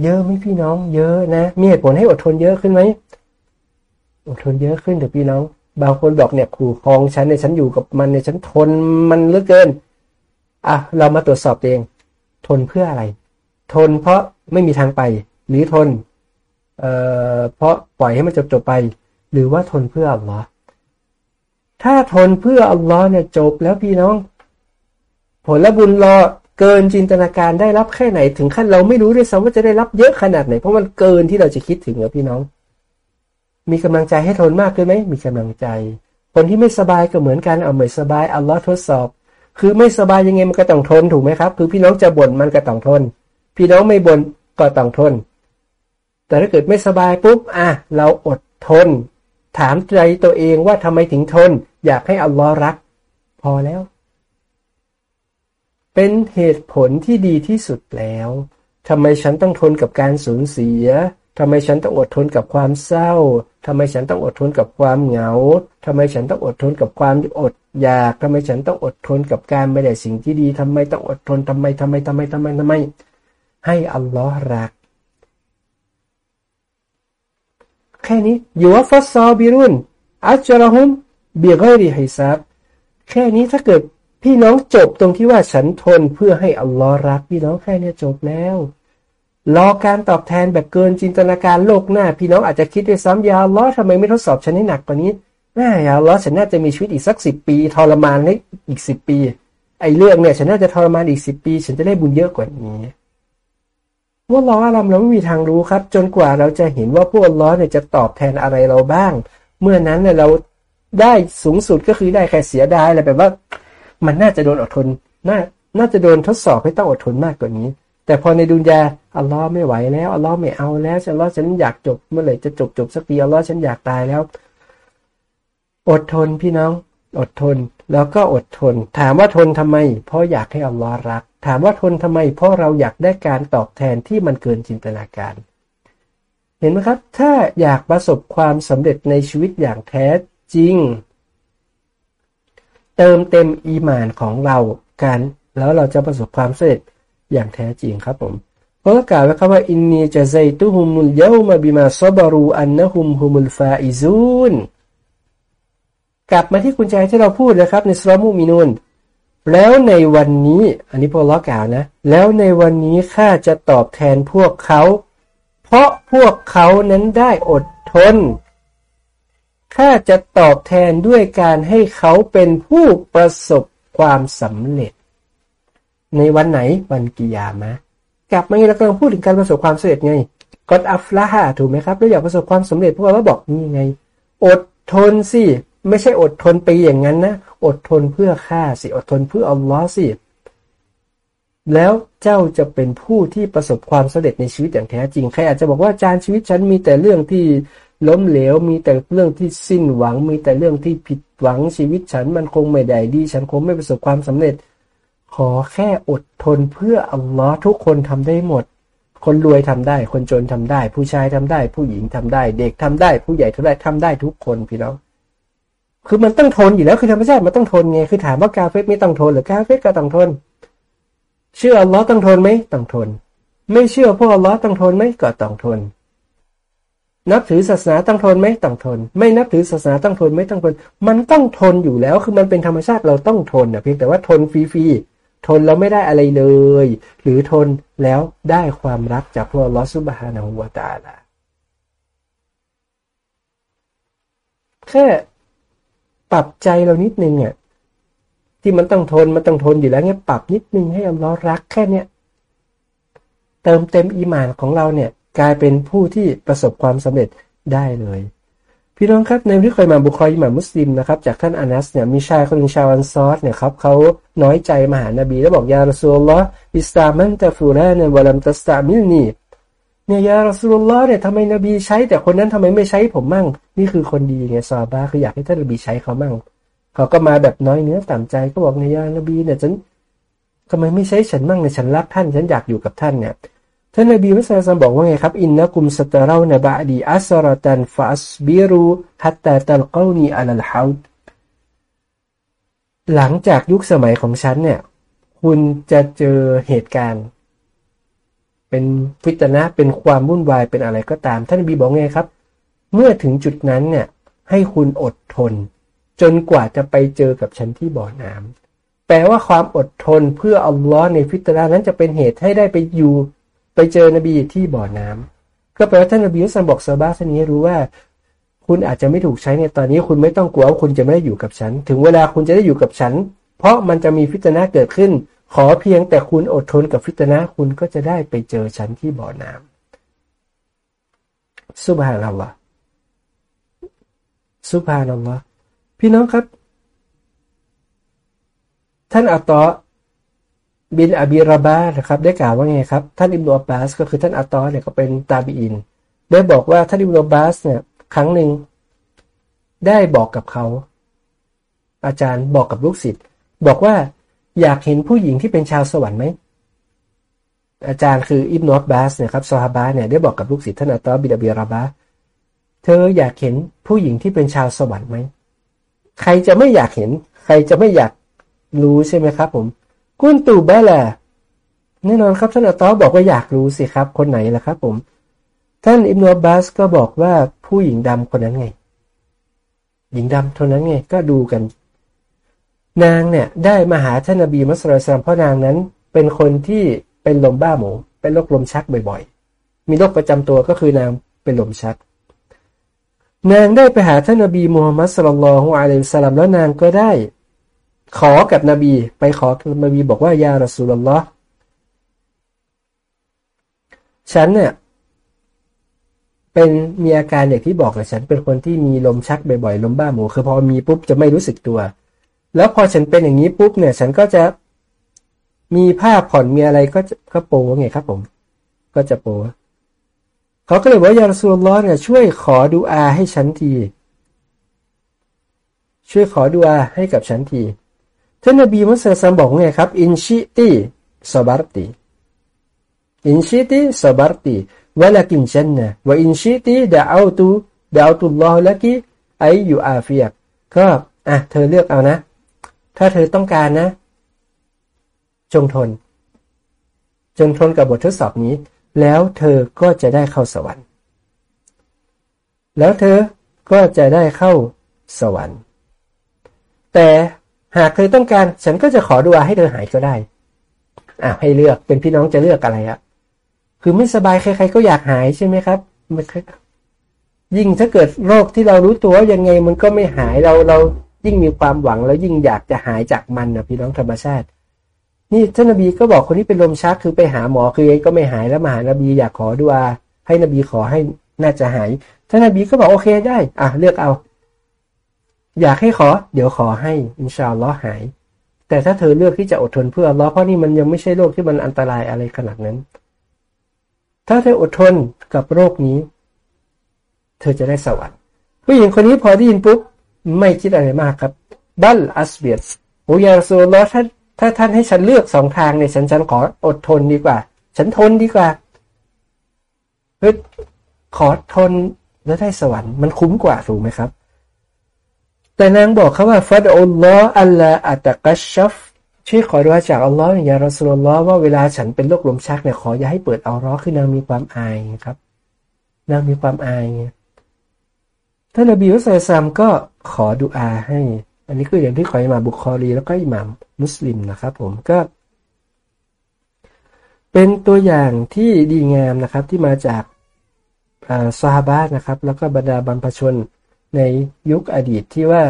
เยอะไหมพี่น้อง เยอะนะ มีเหตุผลให้อดทนเยอะขึ้นไหม อดทนเยอะขึ้นเดี๋ยวพี่น้อง บางคนบอกเนี่ยขู่ครองฉันเนี่ยฉันอยู่กับมันเนี่ยฉันทนมันเหลือเกินอะเรามาตรวจสอบเอง ทนเพื่ออะไร ทนเพราะไม่มีทางไป หรือทนเอ่อเพราะปล่อยให้มันจบจบไป หรือว่าทนเพื่ออัลลอฮ์ถ้าทนเพื่ออัลลอฮ์เนี่ยจบแล้วพี่น้อง ผลบุญรอเกินจินตนาการได้รับแค่ไหนถึงขั้นเราไม่รู้ด้วยซ้ำว่าจะได้รับเยอะขนาดไหน เพราะมันเกินที่เราจะคิดถึงอะพี่น้อง มีกำลังใจให้ทนมากขึ้นไหมมีกำลังใจ คนที่ไม่สบายก็เหมือนกันเอาไม่สบายอัลลอฮ์ทดสอบ คือไม่สบายยังไงมันก็ต้องทนถูกไหมครับ คือพี่น้องจะบ่นมันก็ต้องทน พี่น้องไม่บ่นก็ต้องทน แต่ถ้าเกิดไม่สบายปุ๊บอะเราอดทน ถามใจตัวเองว่าทำไมถึงทน อยากให้อัลลอฮ์รัก พอแล้ว เป็นเหตุผลที่ดีที่สุดแล้วทำไมฉันต้องทนกับการสูญเสียทำไมฉันต้องอดทนกับความเศร้า ทำไมฉันต้องอดทนกับความเหงาทำไมฉันต้องอดทนกับความอดอยากทำไมฉันต้องอดทนกับการไม่ได้สิ่งที่ดีทำไมต้องอดทนทำไมทำไมทำไมทำไมทำไม ให้อัลลอฮ์รัก แค่นี้อยู่ว่าฟัสซอบิรุนอัจรหุมเบียกให้ดีให้ซับแค่นี้ถ้าเกิดพี่น้องจบตรงที่ว่าฉันทนเพื่อให้อัลลอฮ์รัก พี่น้องแค่นี้จบแล้ว รอการตอบแทนแบบเกินจินตนาการโลกหน้า พี่น้องอาจจะคิดด้วยซ้ำยาล้อทำไมไม่ทดสอบฉันให้หนักกว่านี้แม่ยาล้อฉันน่าจะมีชีวิตอีกสักสิบปีทรมานให้อีกสิบปี ไอ้เรื่องเนี่ย ฉันน่าจะทรมานอีกสิบปี ฉันจะได้บุญเยอะกว่านี้ว่าล้ออารมเราไม่มีทางรู้ครับ จนกว่าเราจะเห็นว่าพวกล้อเนี่ยจะตอบแทนอะไรเราบ้าง เมื่อนั้นเนี่ยเราได้สูงสุดก็คือได้แค่เสียดายอะไรแบบว่า มันน่าจะโดนอดทนน่าน่าจะโดนทดสอบให้ต้องอดทนมากกว่านี้ แต่พอในดุนยาอัลลอฮ์ไม่ไหวแล้วอัลลอฮ์ไม่เอาแล้วฉันว่าฉันอยากจบเมื่อไหร่จะจบจบสักทีอัลลอฮ์ฉันอยากตายแล้ว อดทนพี่น้อง อดทนแล้วก็อดทน ถามว่าทนทำไม เพราะอยากให้อัลลอฮ์รัก ถามว่าทนทำไม เพราะเราอยากได้การตอบแทนที่มันเกินจินตนาการ เห็นไหมครับ ถ้าอยากประสบความสำเร็จในชีวิตอย่างแท้จริง เติมเต็มอีมานของเรากันแล้วเราจะประสบความสำเร็จ อย่างแท้จริงครับผมเพราะกล่าวไว้ครับว่าอินนีจะไซตุฮุมุลเยามาบิมาซบารูอันนะฮุมฮุมุลฟาอิซูนกลับมาที่กุญแจที่เราพูดนะครับ ในสรามุมินุนแล้วในวันนี้ อันนี้พวกล้อกล่าวนะ แล้วในวันนี้ข้าจะตอบแทนพวกเขา เพราะพวกเขานั้นได้อดทนข้าจะตอบแทนด้วยการให้เขาเป็นผู้ประสบความสำเร็จ ในวันไหนวันกิยามะ กลับมาเรากำลังพูดถึงการประสบความสำเร็จไงกอดอัฟลาฮะถูกไหมครับเราอยากประสบความสำเร็จพวกเราบอกนี่ไง อดทนสิ ไม่ใช่อดทนไปอย่างนั้นนะ อดทนเพื่อข้าสิ อดทนเพื่ออัลลอฮ์สิ แล้วเจ้าจะเป็นผู้ที่ประสบความสำเร็จในชีวิตอย่างแท้จริง ใครอาจจะบอกว่าจานชีวิตฉันมีแต่เรื่องที่ล้มเหลว มีแต่เรื่องที่สิ้นหวัง มีแต่เรื่องที่ผิดหวังชีวิตฉันมันคงไม่ได้ดี ฉันคงไม่ประสบความสำเร็จ ขอแค่อดทนเพื่ออัลลอฮ์ทุกคนทำได้หมด คนรวยทำได้ คนจนทำได้ ผู้ชายทำได้ ผู้หญิงทำได้ เด็กทำได้ ผู้ใหญ่ทำได้ทำได้ทุกคนพี่น้องคือมันต้องทนอยู่แล้วคือธรรมชาติมันต้องทนไงคือถามว่ากาเฟสไม่ต้องทนหรือกาเฟสก็ต้องทน เชื่ออัลลอฮ์ต้องทนไหมต้องทน ไม่เชื่อพวกอัลลอฮ์ต้องทนไหมก็ต้องทน นับถือศาสนาต้องทนไหมต้องทน ไม่นับถือศาสนาต้องทนไหมต้องทน มันต้องทนอยู่แล้วคือมันเป็นธรรมชาติเราต้องทนนะเพียงแต่ว่าทนฟรีๆ ทนแล้วไม่ได้อะไรเลย หรือทนแล้วได้ความรักจากพวกอัลลอฮ์ซุบฮานะฮูวาตาลาแค่ปรับใจเรานิดนึงอะที่มันต้องทนมันต้องทนอยู่แล้วเนี่ยปรับนิดนึงให้อัลลอฮ์รักแค่เนี้ยเติมเต็มอีมานของเราเนี่ย กลายเป็นผู้ที่ประสบความสำเร็จได้เลย พี่น้องครับในที่เคยมาบุคอยมามุสลิมนะครับจากท่านอานัสเนี่ยมีชายคนหนึ่งชาวอันซอสเนี่ยครับเขาน้อยใจมาหานบีแล้วบอกยารสูลลออิสลามันตะฟูลาเนี่ยวลัมตัสตามิลนีเนี่ยยารสุลลอเนี่ยทำไมนบีใช้ แต่คนนั้นทำไมไม่ใช้ผมมั่ง นี่คือคนดีไงซาบาคืออยากให้ท่านนบีใช้เขามั่งเขาก็มาแบบน้อยเนื้อต่ำใจก็บอกนี่ยยานบีเนี่ยฉันทำไมไม่ใช้ฉันมั่งเนี่ยฉันรักท่านฉันอยากอยู่กับท่านเนี่ย ท่านนบีมุสลิมบอกว่าไงครับ อินนักุมสตาราวนบะดีอัสรตันฟาสบิรูฮัตตาตัลกานีอัลลฮาวดหลังจากยุคสมัยของฉันเนี่ย คุณจะเจอเหตุการณ์ เป็นฟิตนะเป็นความวุ่นวายเป็นอะไรก็ตาม ท่านนบีบอกไงครับ เมื่อถึงจุดนั้นเนี่ย ให้คุณอดทน จนกว่าจะไปเจอกับฉันที่บ่อน้ำแปลว่าความอดทนเพื่ออัลลอฮ์ในฟิตนะนั้นจะเป็นเหตุให้ได้ไปอยู่ ไปเจอนบีที่บ่อน้ำก็แปลว่าท่านนบีมุสลิมบอกซาบาสนี้รู้ว่า คุณอาจจะไม่ถูกใช้ในตอนนี้ คุณไม่ต้องกลัวว่าคุณจะไม่ได้อยู่กับฉัน ถึงเวลาคุณจะได้อยู่กับฉัน เพราะมันจะมีฟิตนะเกิดขึ้น ขอเพียงแต่คุณอดทนกับฟิตนะคุณก็จะได้ไปเจอฉันที่บ่อน้ำสุบฮานัลลอฮ์สุบฮานัลลอฮ์พี่น้องครับ ท่านอัตตอ บินอบีราบานะครับได้กล่าวว่าไงครับ ท่านอิบนุอับบาสก็คือท่านอัตตอเนี่ยก็เป็นตาบีอิน ได้บอกว่าท่านอิบนุอับบาสเนี่ยครั้งหนึ่งได้บอกกับเขา อาจารย์บอกกับลูกศิษย์บอกว่าอยากเห็นผู้หญิงที่เป็นชาวสวรรค์ไหมอาจารย์คืออิบนุอับาสเนี่ยครับซอฮาบะเนี่ยได้บอกกับลูกศิษย์ท่านอัตตอบินอบีราบาเธออยากเห็นผู้หญิงที่เป็นชาวสวรรค์ไหมใครจะไม่อยากเห็น ใครจะไม่อยากรู้ใช่ไหมครับ ผม กุนตูบะละแน่นอนครับท่านอัตตอบอกว่าอยากรู้สิครับ คนไหนล่ะครับผม ท่านอิบนุอับาสก็บอกว่าผู้หญิงดำคนนั้นไง หญิงดำคนนั้นไงก็ดูกัน นางเนี่ย ได้มาหาท่านนบีมุสลิมเพราะนางนั้น เป็นคนที่เป็นลมบ้าหมู เป็นโรคลมชักบ่อยๆ มีโรคประจำตัวก็คือนางเป็นลมชัก นางได้ไปหาท่านนบีมูฮัมมัดสุลลัลฮุอะลัยฮิสลามแล้วนางก็ได้ ขอกับนบี ไปขอกับนบีบอกว่ายารอสูลลอฮ์ฉันเนี่ยเป็นมีอาการอย่างที่บอกเลยฉันเป็นคนที่มีลมชักบ่อยๆลมบ้าหมูคือพอมีปุ๊บจะไม่รู้สึกตัว แล้วพอฉันเป็นอย่างนี้ปุ๊บเนี่ย ฉันก็จะมีผ้าผ่อนมีอะไรก็ก็โปไงครับผม ก็จะโปเขาก็เลยบอกยารสูลลอฮ์เนี่ยช่วยขอดูอาให้ฉันที ช่วยขอดูอาให้กับฉันที ท่านนบีมุสลิมบอกไงครับอินชิตีصبرت إن شئت صبرت ولك الجنة وإن شئت دعوت دعوت الله لك أن يعافيك ก็อะเธอเลือกเอานะ ถ้าเธอต้องการนะ จงทน จงทนกับบททดสอบนี้ แล้วเธอก็จะได้เข้าสวรรค์ แล้วเธอก็จะได้เข้าสวรรค์ แต่ หากเธอต้องการฉันก็จะขอดูอาให้เธอหายก็ได้อะให้เลือกเป็นพี่น้องจะเลือกอะไรอะคือไม่สบายใครๆก็อยากหายใช่ไหมครับยิ่งถ้าเกิดโรคที่เรารู้ตัวยังไงมันก็ไม่หายเราเรายิ่งมีความหวังแล้วยิ่งอยากจะหายจากมันนะพี่น้องธรรมชาติ นี่ท่านนบีก็บอกคนที่เป็นลมชักคือไปหาหมอคือเองก็ไม่หายแล้วมาหานบีอยากขอดูอาให้นบีขอให้น่าจะหายท่านนบีก็บอกโอเคได้ อะเลือกเอา อยากให้ขอ เดี๋ยวขอให้ อินชาอัลลอฮ์หาย แต่ถ้าเธอเลือกที่จะอดทนเพื่ออัลลอฮ์เพราะนี่มันยังไม่ใช่โรคที่มันอันตรายอะไรขนาดนั้น ถ้าเธออดทนกับโรคนี้ เธอจะได้สวรรค์ผู้หญิงคนนี้พอได้ยินปุ๊บไม่คิดอะไรมากครับ บัลอัสเบียสโอ้ยาโซลอถ้าถ้าท่านให้ฉันเลือกสองทางเนี่ยฉันฉันขออดทนดีกว่า ฉันทนดีกว่าเฮ้ยขอทนแล้วได้สวรรค์มันคุ้มกว่าถูกไหมครับ แต่นางบอกเขาว่าفادع الله أن لا أتكشفช่วยขอดุอาจากอัลลอฮ์يا رسول اللهว่าเวลาฉันเป็นโรคลมชักเนี่ยขออย่าให้เปิดเอาเราะฮ์คือนางมีความอายครับนางมีความอายท่านนบี صلى الله عليه وسلمก็ขอดุอาให้ อันนี้คืออย่างที่ของอิหม่ามบุคอรี แล้วก็อิหม่ามมุสลิมนะครับ ผมก็ เป็นตัวอย่างที่ดีงามนะครับที่มาจากซาฮาบะนะครับ แล้วก็บรรดาบรรพชน ในยุคอดีตที่ว่า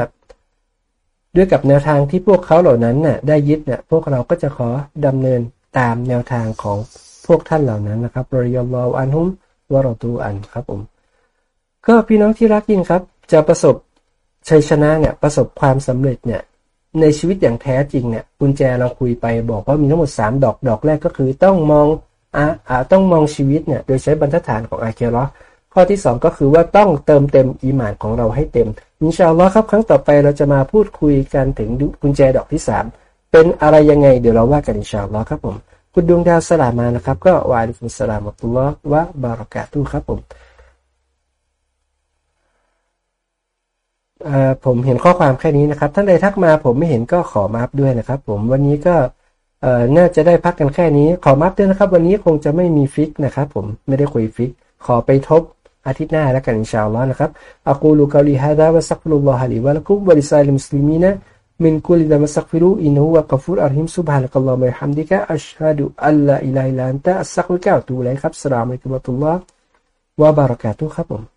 ด้วยกับแนวทางที่พวกเขาเหล่านั้นน่ะ ได้ยึดเนี่ยพวกเราก็จะขอดำเนินตามแนวทางของพวกท่านเหล่านั้นนะครับรอยลออันฮุมวรตูอันครับผม ก็พี่น้องที่รักยิ่งครับ จะประสบชัยชนะเนี่ย ประสบความสำเร็จเนี่ย ในชีวิตอย่างแท้จริงเนี่ยกุญแจเราคุยไปบอกว่ามีทั้งหมด 3 ดอกดอกแรกก็คือต้องมองอ่าต้องมองชีวิตเนี่ย โดยใช้บรรทัดฐานของอาเคโร ข้อที่ 2 ก็คือว่าต้องเติมเต็มอีหมานของเราให้เต็มอินชาอัลลอฮ์ครับ ครั้งต่อไปเราจะมาพูดคุยกันถึงกุญแจดอกที่ 3 เป็นอะไรยังไงเดี๋ยวเราว่ากันอินชาอัลลอฮ์ครับผม คุณดวงดาวสลามมานะครับ ก็วาลิกุสลามุตุลลอฮ์วะบารักาตุครับผมผมเห็นข้อความแค่นี้นะครับ ท่านใดทักมาผมไม่เห็นก็ขอมาอัพด้วยนะครับ ผมวันนี้ก็น่าจะได้พักกันแค่นี้ ขอมาอัพด้วยนะครับ วันนี้คงจะไม่มีฟิกนะครับ ผมไม่ได้คุยฟิก ขอไปทบ อาทิตย์หน้าแล้วกันอินชาอัลลอฮ์นะครับอักูลูกาลีฮะดาวะสักฟุรุลลอฮะลิวะลักุมวะลิซาลิมุสลิมีนะ من كل ذنب استغفروا إنه هو غفور أرحيم سبحانك اللهم وبحمدك أشهد أن لا إله إلا أنت أستغفرك وأتوب إليك السلام عليكم ورحمة الله وبركاته ครับผม